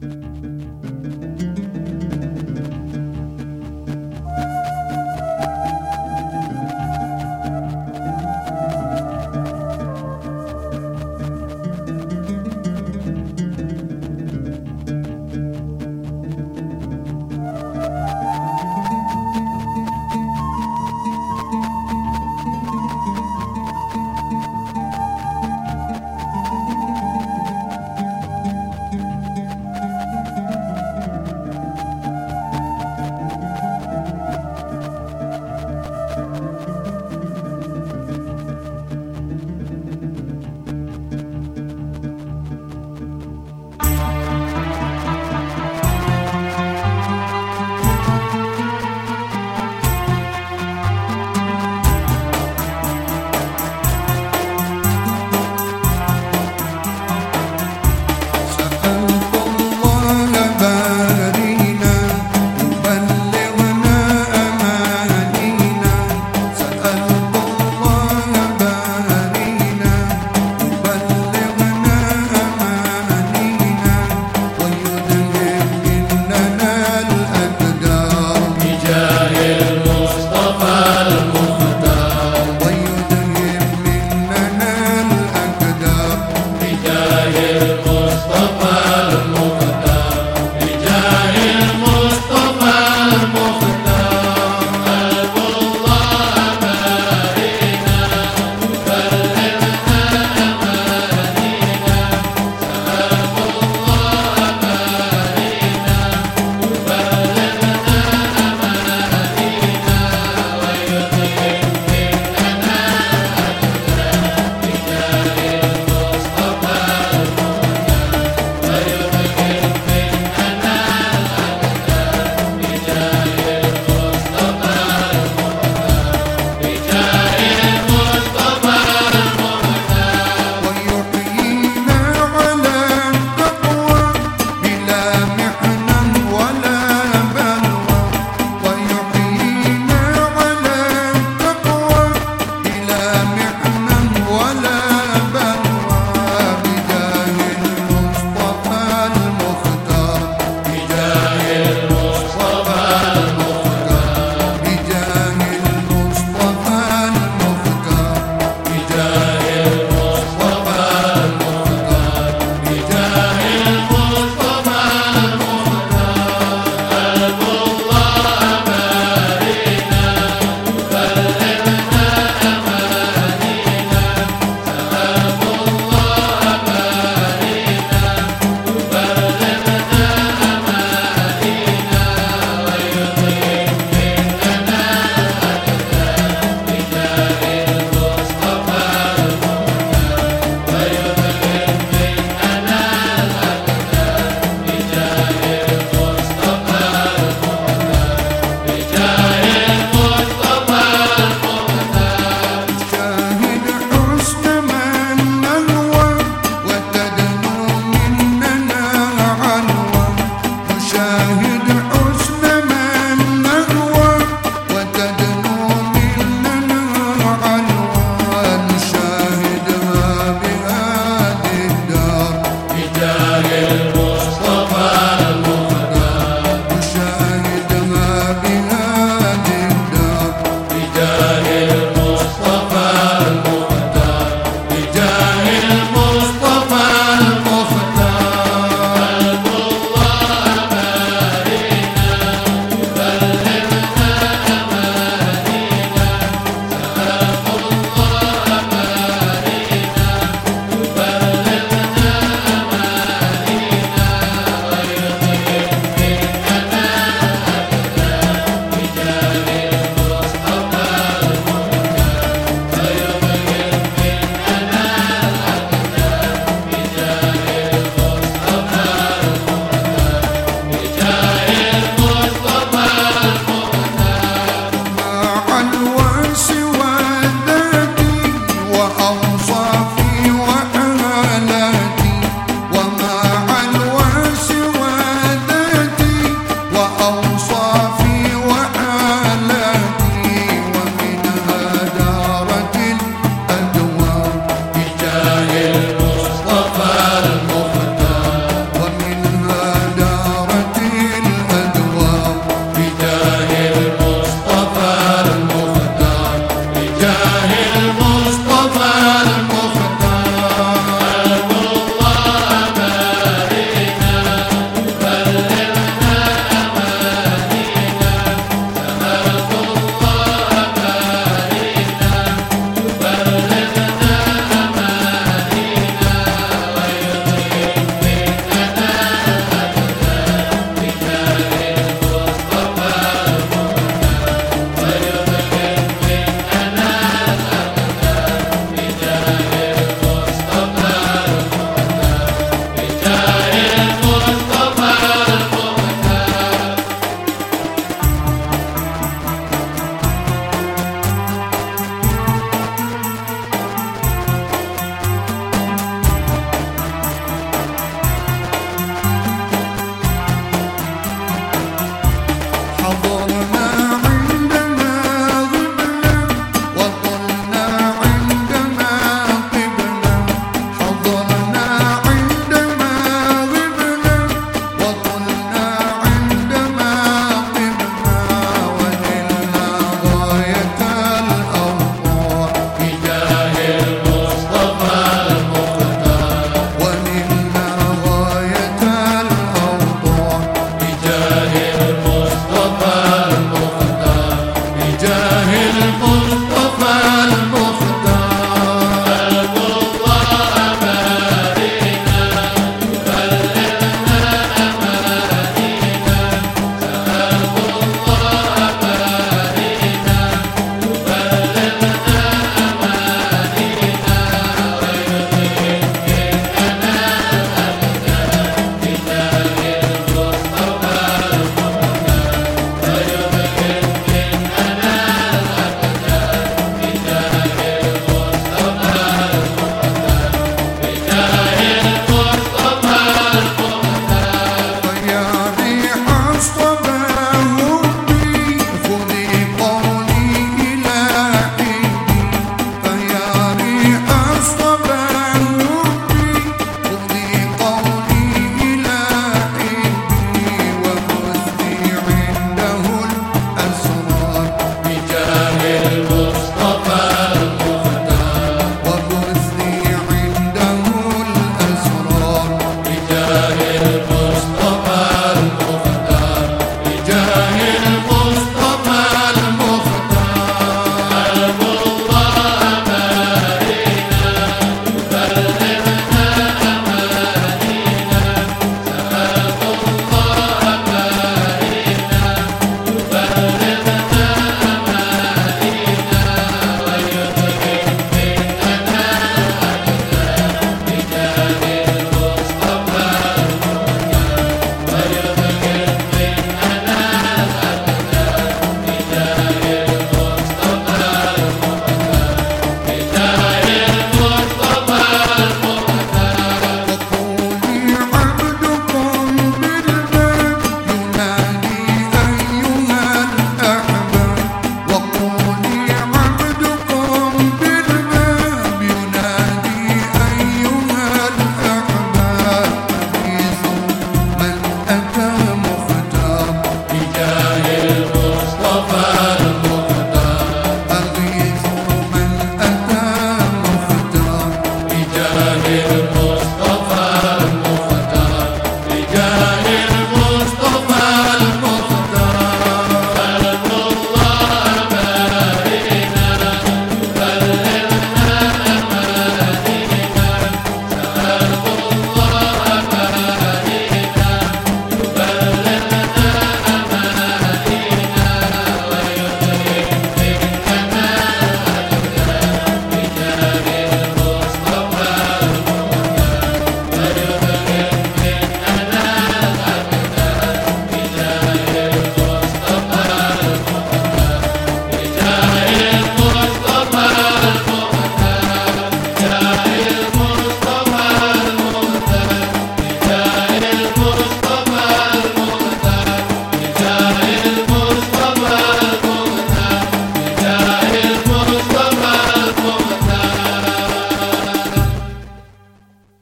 Música Hagel